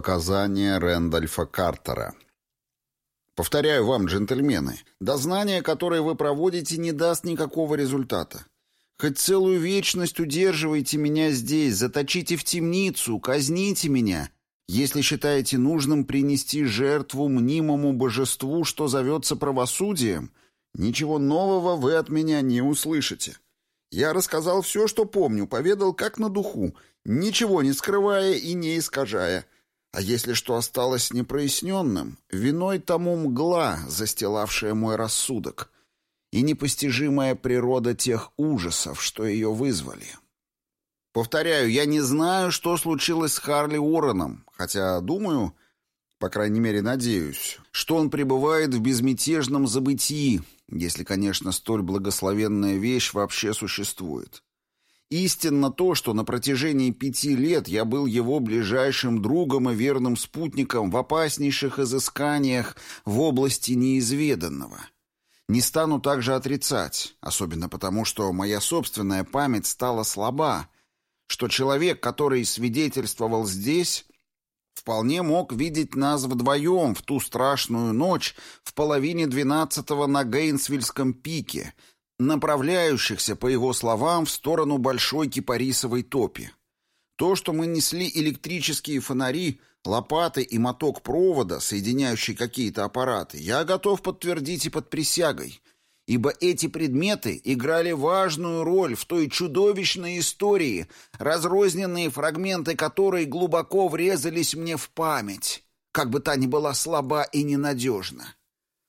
Показания Рэндольфа Картера. Повторяю вам, джентльмены, дознание, которое вы проводите, не даст никакого результата. Хоть целую вечность удерживайте меня здесь, заточите в темницу, казните меня, если считаете нужным принести жертву мнимому божеству, что зовется правосудием, ничего нового вы от меня не услышите. Я рассказал все, что помню, поведал как на духу, ничего не скрывая и не искажая — а если что осталось непроясненным, виной тому мгла, застилавшая мой рассудок, и непостижимая природа тех ужасов, что ее вызвали. Повторяю, я не знаю, что случилось с Харли Уорреном, хотя думаю, по крайней мере надеюсь, что он пребывает в безмятежном забытии, если, конечно, столь благословенная вещь вообще существует. Истинно то, что на протяжении пяти лет я был его ближайшим другом и верным спутником в опаснейших изысканиях в области неизведанного. Не стану также отрицать, особенно потому, что моя собственная память стала слаба, что человек, который свидетельствовал здесь, вполне мог видеть нас вдвоем в ту страшную ночь в половине двенадцатого на Гейнсвильском пике — направляющихся, по его словам, в сторону большой кипарисовой топи. То, что мы несли электрические фонари, лопаты и моток провода, соединяющий какие-то аппараты, я готов подтвердить и под присягой, ибо эти предметы играли важную роль в той чудовищной истории, разрозненные фрагменты которой глубоко врезались мне в память, как бы та ни была слаба и ненадежна.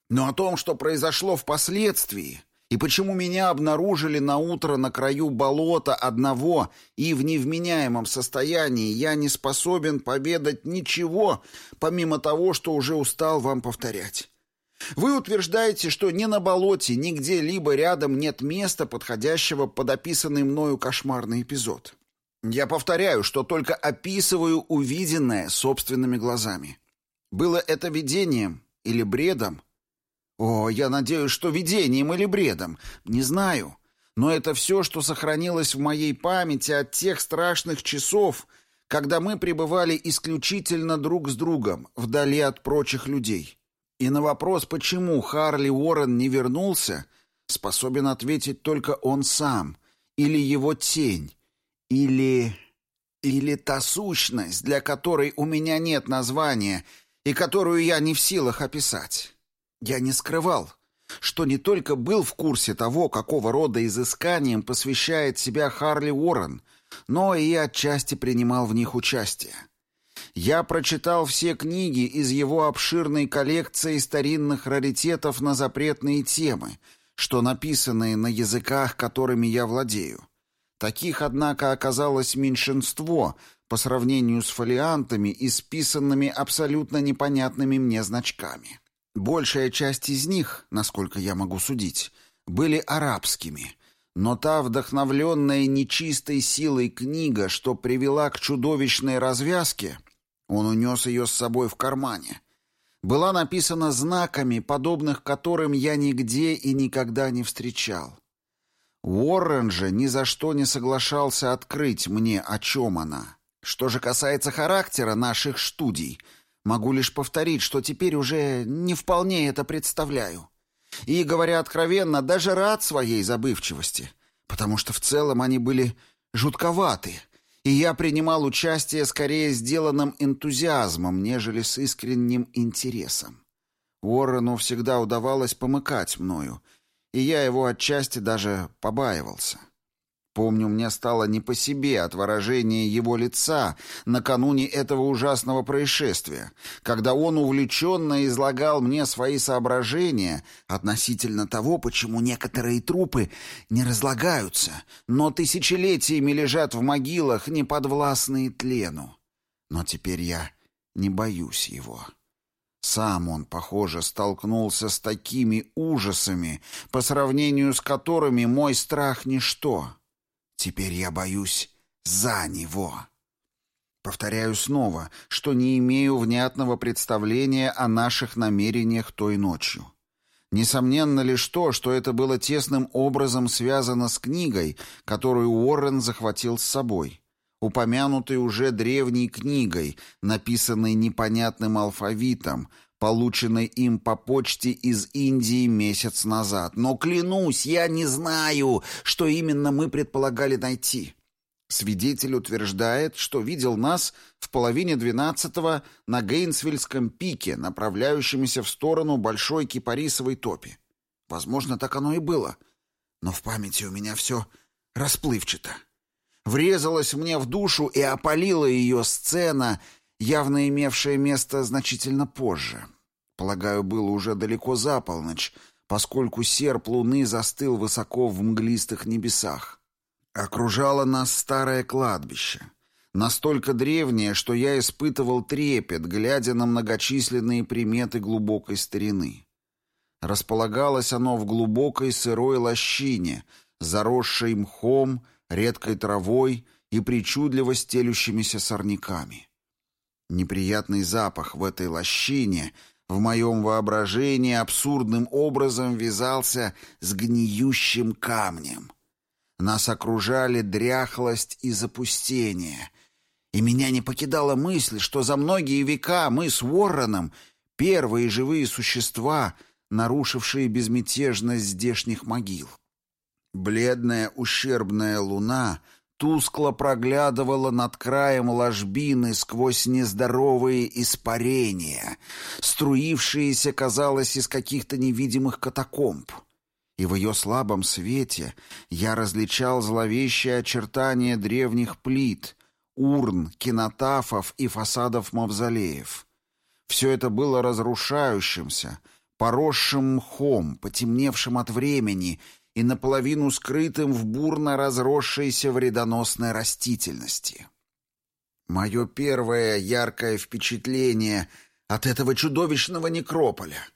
Но о том, что произошло впоследствии, и почему меня обнаружили на утро на краю болота одного и в невменяемом состоянии, я не способен поведать ничего, помимо того, что уже устал вам повторять. Вы утверждаете, что ни на болоте, ни где-либо рядом нет места, подходящего под описанный мною кошмарный эпизод. Я повторяю, что только описываю увиденное собственными глазами. Было это видением или бредом? О, я надеюсь, что видением или бредом. Не знаю. Но это все, что сохранилось в моей памяти от тех страшных часов, когда мы пребывали исключительно друг с другом, вдали от прочих людей. И на вопрос, почему Харли Уоррен не вернулся, способен ответить только он сам, или его тень, или... или та сущность, для которой у меня нет названия и которую я не в силах описать. Я не скрывал, что не только был в курсе того, какого рода изысканием посвящает себя Харли Уоррен, но и отчасти принимал в них участие. Я прочитал все книги из его обширной коллекции старинных раритетов на запретные темы, что написанные на языках, которыми я владею. Таких, однако, оказалось меньшинство по сравнению с фолиантами, исписанными абсолютно непонятными мне значками. Большая часть из них, насколько я могу судить, были арабскими, но та вдохновленная нечистой силой книга, что привела к чудовищной развязке, он унес ее с собой в кармане, была написана знаками, подобных которым я нигде и никогда не встречал. Уоррен же ни за что не соглашался открыть мне, о чем она. Что же касается характера наших студий — Могу лишь повторить, что теперь уже не вполне это представляю. И, говоря откровенно, даже рад своей забывчивости, потому что в целом они были жутковаты, и я принимал участие скорее сделанным энтузиазмом, нежели с искренним интересом. Уоррену всегда удавалось помыкать мною, и я его отчасти даже побаивался. Помню, мне стало не по себе от выражения его лица накануне этого ужасного происшествия, когда он увлеченно излагал мне свои соображения относительно того, почему некоторые трупы не разлагаются, но тысячелетиями лежат в могилах, не подвластные тлену. Но теперь я не боюсь его. Сам он, похоже, столкнулся с такими ужасами, по сравнению с которыми мой страх — ничто. Теперь я боюсь за него. Повторяю снова, что не имею внятного представления о наших намерениях той ночью. Несомненно лишь то, что это было тесным образом связано с книгой, которую Уоррен захватил с собой. упомянутой уже древней книгой, написанной непонятным алфавитом, полученной им по почте из Индии месяц назад. Но, клянусь, я не знаю, что именно мы предполагали найти. Свидетель утверждает, что видел нас в половине двенадцатого на Гейнсвильском пике, направляющемся в сторону Большой Кипарисовой топи. Возможно, так оно и было. Но в памяти у меня все расплывчато. Врезалась мне в душу и опалила ее сцена, явно имевшая место значительно позже. Полагаю, было уже далеко за полночь, поскольку серп луны застыл высоко в мглистых небесах. Окружало нас старое кладбище. Настолько древнее, что я испытывал трепет, глядя на многочисленные приметы глубокой старины. Располагалось оно в глубокой сырой лощине, заросшей мхом, редкой травой и причудливо стелющимися сорняками. Неприятный запах в этой лощине в моем воображении абсурдным образом вязался с гниющим камнем — нас окружали дряхлость и запустение. И меня не покидала мысль, что за многие века мы с Уорреном — первые живые существа, нарушившие безмятежность здешних могил. Бледная ущербная луна тускло проглядывала над краем ложбины сквозь нездоровые испарения, струившиеся, казалось, из каких-то невидимых катакомб и в ее слабом свете я различал зловещие очертания древних плит, урн, кинотафов и фасадов мавзолеев. Все это было разрушающимся, поросшим мхом, потемневшим от времени и наполовину скрытым в бурно разросшейся вредоносной растительности. Мое первое яркое впечатление от этого чудовищного некрополя —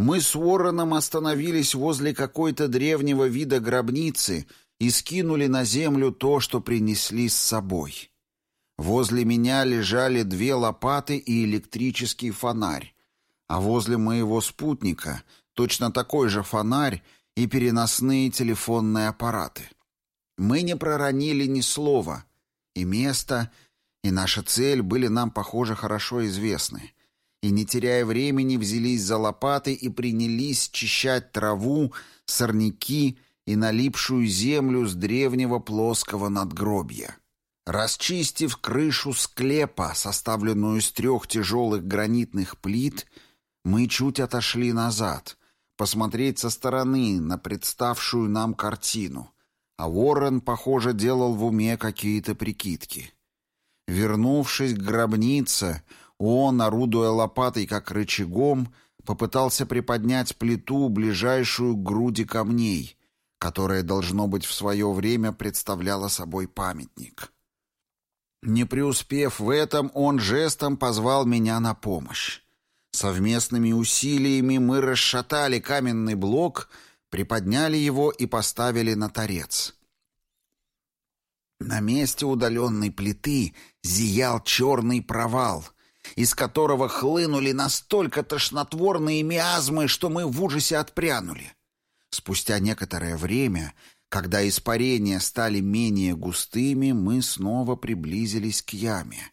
мы с Уорреном остановились возле какой-то древнего вида гробницы и скинули на землю то, что принесли с собой. Возле меня лежали две лопаты и электрический фонарь, а возле моего спутника точно такой же фонарь и переносные телефонные аппараты. Мы не проронили ни слова, и место, и наша цель были нам, похоже, хорошо известны и, не теряя времени, взялись за лопаты и принялись чищать траву, сорняки и налипшую землю с древнего плоского надгробья. Расчистив крышу склепа, составленную из трех тяжелых гранитных плит, мы чуть отошли назад, посмотреть со стороны на представшую нам картину, а Уоррен, похоже, делал в уме какие-то прикидки. Вернувшись к гробнице, он, орудуя лопатой как рычагом, попытался приподнять плиту, ближайшую к груди камней, которая, должно быть, в свое время представляла собой памятник. Не преуспев в этом, он жестом позвал меня на помощь. Совместными усилиями мы расшатали каменный блок, приподняли его и поставили на торец. На месте удаленной плиты зиял черный провал — из которого хлынули настолько тошнотворные миазмы, что мы в ужасе отпрянули. Спустя некоторое время, когда испарения стали менее густыми, мы снова приблизились к яме.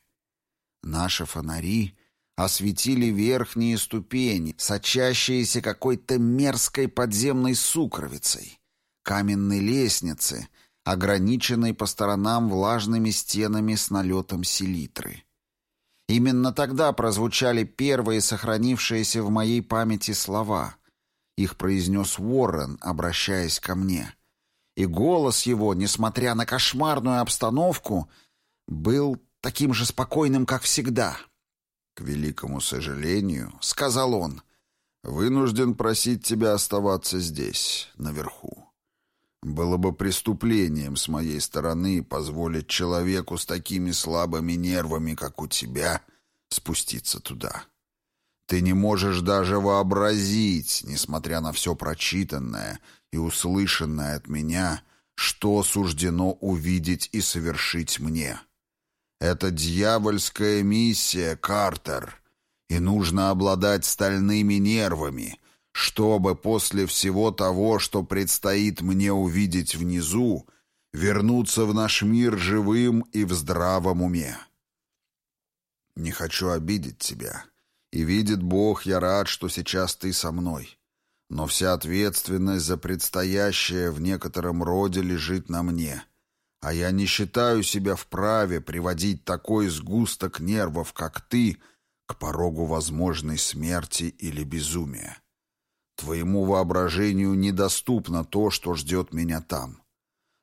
Наши фонари осветили верхние ступени, сочащиеся какой-то мерзкой подземной сукровицей, каменной лестницы, ограниченной по сторонам влажными стенами с налетом селитры. Именно тогда прозвучали первые сохранившиеся в моей памяти слова. Их произнес Уоррен, обращаясь ко мне. И голос его, несмотря на кошмарную обстановку, был таким же спокойным, как всегда. «К великому сожалению», — сказал он, — «вынужден просить тебя оставаться здесь, наверху». Было бы преступлением с моей стороны позволить человеку с такими слабыми нервами, как у тебя, спуститься туда. Ты не можешь даже вообразить, несмотря на все прочитанное и услышанное от меня, что суждено увидеть и совершить мне. Это дьявольская миссия, Картер, и нужно обладать стальными нервами — чтобы после всего того, что предстоит мне увидеть внизу, вернуться в наш мир живым и в здравом уме. Не хочу обидеть тебя. И видит Бог, я рад, что сейчас ты со мной. Но вся ответственность за предстоящее в некотором роде лежит на мне. А я не считаю себя вправе приводить такой сгусток нервов, как ты, к порогу возможной смерти или безумия. Твоему воображению недоступно то, что ждет меня там.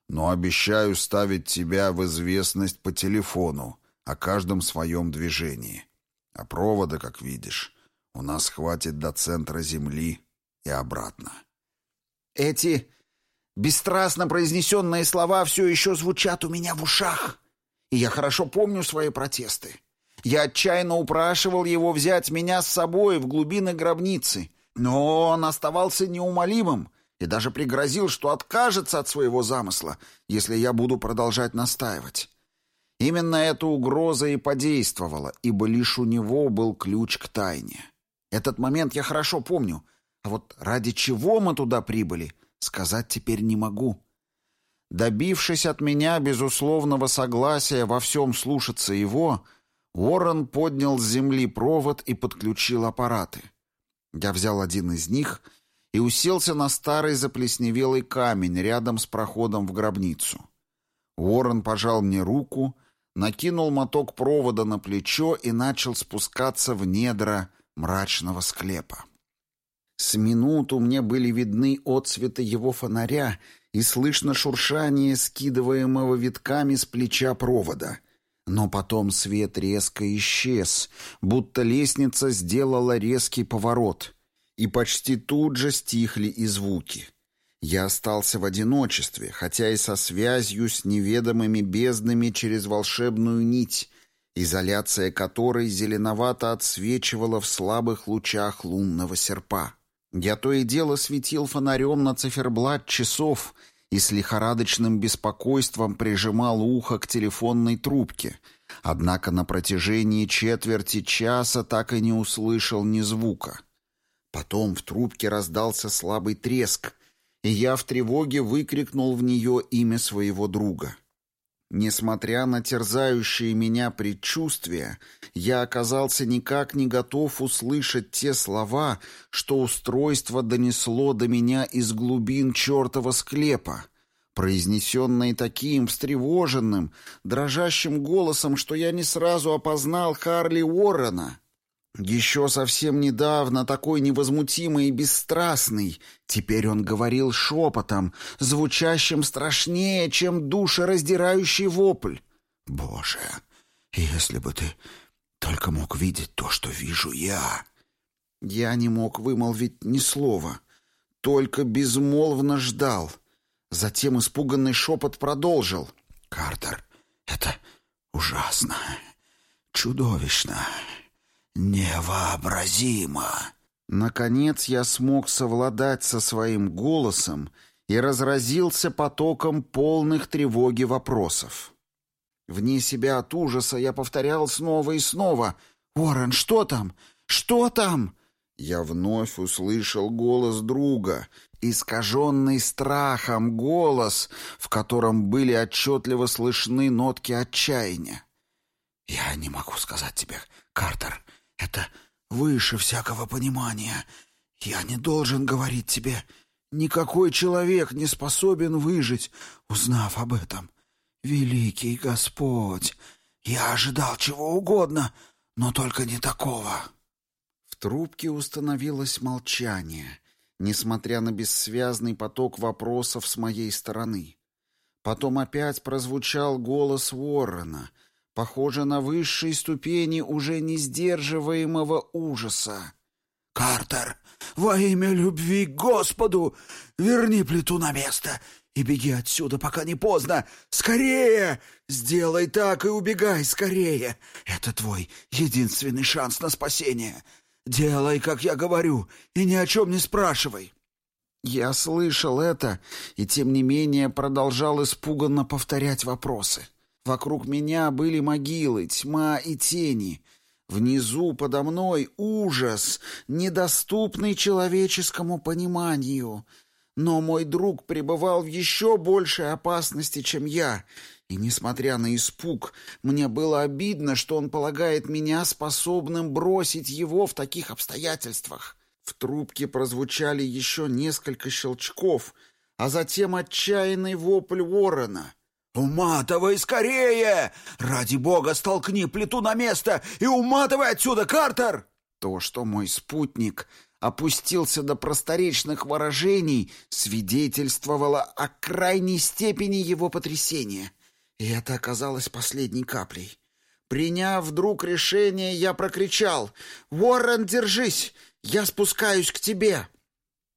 Но обещаю ставить тебя в известность по телефону о каждом своем движении. А провода, как видишь, у нас хватит до центра Земли и обратно. Эти бесстрастно произнесенные слова все еще звучат у меня в ушах, и я хорошо помню свои протесты. Я отчаянно упрашивал его взять меня с собой в глубины гробницы, но он оставался неумолимым и даже пригрозил, что откажется от своего замысла, если я буду продолжать настаивать. Именно эта угроза и подействовала, ибо лишь у него был ключ к тайне. Этот момент я хорошо помню, а вот ради чего мы туда прибыли, сказать теперь не могу. Добившись от меня безусловного согласия во всем слушаться его, Уоррен поднял с земли провод и подключил аппараты. Я взял один из них и уселся на старый заплесневелый камень рядом с проходом в гробницу. Уоррен пожал мне руку, накинул моток провода на плечо и начал спускаться в недра мрачного склепа. С минуту мне были видны отсветы его фонаря и слышно шуршание скидываемого витками с плеча провода. Но потом свет резко исчез, будто лестница сделала резкий поворот, и почти тут же стихли и звуки. Я остался в одиночестве, хотя и со связью с неведомыми безднами через волшебную нить, изоляция которой зеленовато отсвечивала в слабых лучах лунного серпа. Я то и дело светил фонарем на циферблат часов — и с лихорадочным беспокойством прижимал ухо к телефонной трубке, однако на протяжении четверти часа так и не услышал ни звука. Потом в трубке раздался слабый треск, и я в тревоге выкрикнул в нее имя своего друга. Несмотря на терзающие меня предчувствия, я оказался никак не готов услышать те слова, что устройство донесло до меня из глубин чертова склепа, произнесенные таким встревоженным, дрожащим голосом, что я не сразу опознал Харли Уоррена — еще совсем недавно такой невозмутимый и бесстрастный, теперь он говорил шепотом, звучащим страшнее, чем душераздирающий вопль. «Боже, если бы ты только мог видеть то, что вижу я!» Я не мог вымолвить ни слова, только безмолвно ждал. Затем испуганный шепот продолжил. «Картер, это ужасно, чудовищно!» «Невообразимо!» Наконец я смог совладать со своим голосом и разразился потоком полных тревоги вопросов. Вне себя от ужаса я повторял снова и снова «Уоррен, что там? Что там?» Я вновь услышал голос друга, искаженный страхом голос, в котором были отчетливо слышны нотки отчаяния. «Я не могу сказать тебе, Картер, это выше всякого понимания. Я не должен говорить тебе. Никакой человек не способен выжить, узнав об этом. Великий Господь, я ожидал чего угодно, но только не такого. В трубке установилось молчание, несмотря на бессвязный поток вопросов с моей стороны. Потом опять прозвучал голос Уоррена — похоже на высшей ступени уже не сдерживаемого ужаса. «Картер, во имя любви к Господу, верни плиту на место и беги отсюда, пока не поздно! Скорее! Сделай так и убегай скорее! Это твой единственный шанс на спасение! Делай, как я говорю, и ни о чем не спрашивай!» Я слышал это и, тем не менее, продолжал испуганно повторять вопросы. Вокруг меня были могилы, тьма и тени. Внизу подо мной ужас, недоступный человеческому пониманию. Но мой друг пребывал в еще большей опасности, чем я, и, несмотря на испуг, мне было обидно, что он полагает меня способным бросить его в таких обстоятельствах. В трубке прозвучали еще несколько щелчков, а затем отчаянный вопль ворона. «Уматывай скорее! Ради бога, столкни плиту на место и уматывай отсюда, Картер!» То, что мой спутник опустился до просторечных выражений, свидетельствовало о крайней степени его потрясения. И это оказалось последней каплей. Приняв вдруг решение, я прокричал «Уоррен, держись! Я спускаюсь к тебе!»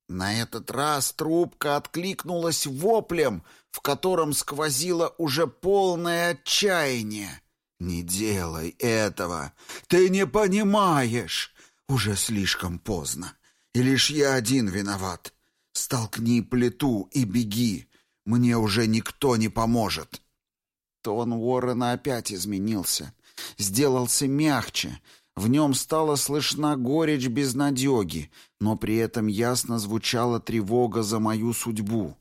На этот раз трубка откликнулась воплем, в котором сквозило уже полное отчаяние. «Не делай этого! Ты не понимаешь! Уже слишком поздно, и лишь я один виноват. Столкни плиту и беги, мне уже никто не поможет!» Тон Уоррена опять изменился, сделался мягче, в нем стала слышна горечь безнадеги, но при этом ясно звучала тревога за мою судьбу.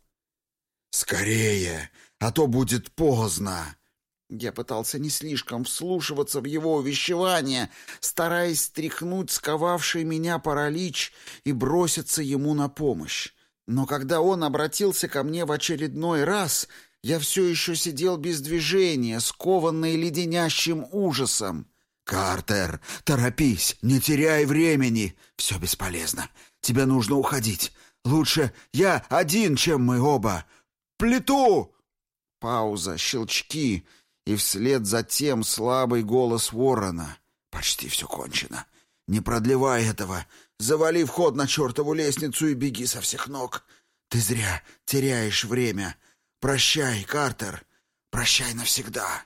«Скорее, а то будет поздно!» Я пытался не слишком вслушиваться в его увещевание, стараясь стряхнуть сковавший меня паралич и броситься ему на помощь. Но когда он обратился ко мне в очередной раз, я все еще сидел без движения, скованный леденящим ужасом. «Картер, торопись, не теряй времени. Все бесполезно. Тебе нужно уходить. Лучше я один, чем мы оба. Плиту!» Пауза, щелчки, и вслед за тем слабый голос ворона. «Почти все кончено. Не продлевай этого. Завали вход на чертову лестницу и беги со всех ног. Ты зря теряешь время. Прощай, Картер. Прощай навсегда».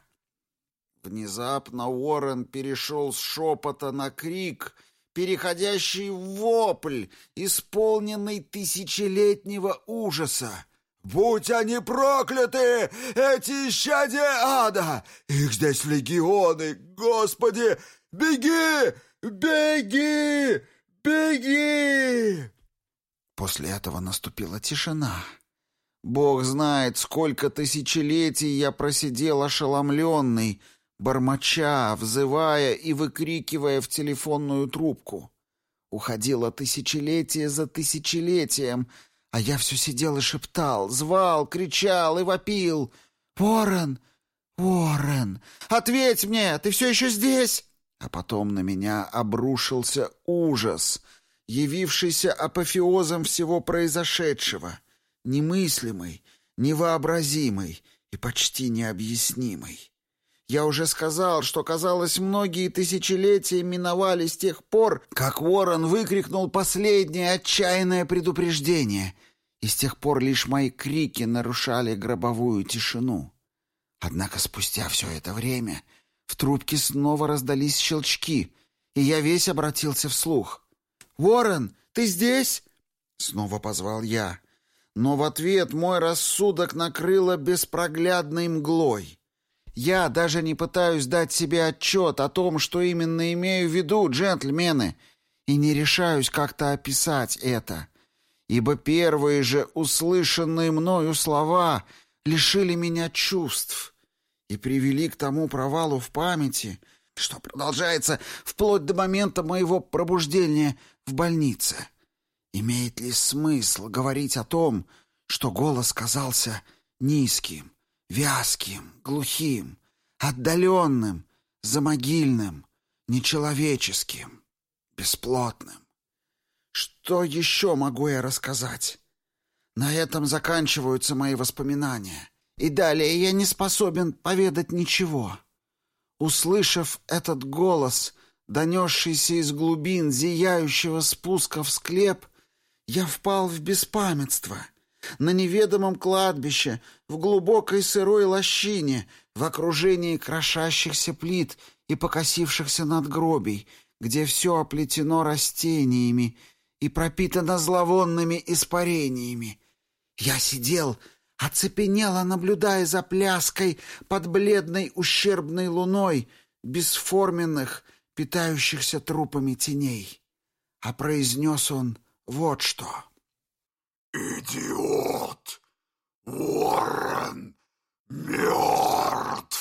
Внезапно Уоррен перешел с шепота на крик, переходящий в вопль, исполненный тысячелетнего ужаса. «Будь они прокляты, эти исчадия ада! Их здесь легионы! Господи! Беги! Беги! Беги!» После этого наступила тишина. Бог знает, сколько тысячелетий я просидел ошеломленный, бормоча, взывая и выкрикивая в телефонную трубку. Уходило тысячелетие за тысячелетием, а я все сидел и шептал, звал, кричал и вопил. «Уоррен! Уоррен! Ответь мне! Ты все еще здесь?» А потом на меня обрушился ужас, явившийся апофеозом всего произошедшего, немыслимый, невообразимый и почти необъяснимый. Я уже сказал, что, казалось, многие тысячелетия миновали с тех пор, как Уоррен выкрикнул последнее отчаянное предупреждение, и с тех пор лишь мои крики нарушали гробовую тишину. Однако спустя все это время в трубке снова раздались щелчки, и я весь обратился вслух. «Уоррен, ты здесь?» — снова позвал я. Но в ответ мой рассудок накрыло беспроглядной мглой. Я даже не пытаюсь дать себе отчет о том, что именно имею в виду, джентльмены, и не решаюсь как-то описать это, ибо первые же услышанные мною слова лишили меня чувств и привели к тому провалу в памяти, что продолжается вплоть до момента моего пробуждения в больнице. Имеет ли смысл говорить о том, что голос казался низким, Вязким, глухим, отдаленным, замогильным, нечеловеческим, бесплотным. Что еще могу я рассказать? На этом заканчиваются мои воспоминания. И далее я не способен поведать ничего. Услышав этот голос, донесшийся из глубин зияющего спуска в склеп, я впал в беспамятство — на неведомом кладбище, в глубокой сырой лощине, в окружении крошащихся плит и покосившихся надгробий, где все оплетено растениями и пропитано зловонными испарениями. Я сидел, оцепенело наблюдая за пляской под бледной ущербной луной бесформенных, питающихся трупами теней. А произнес он вот что. «Идиот! Уоррен мертв!»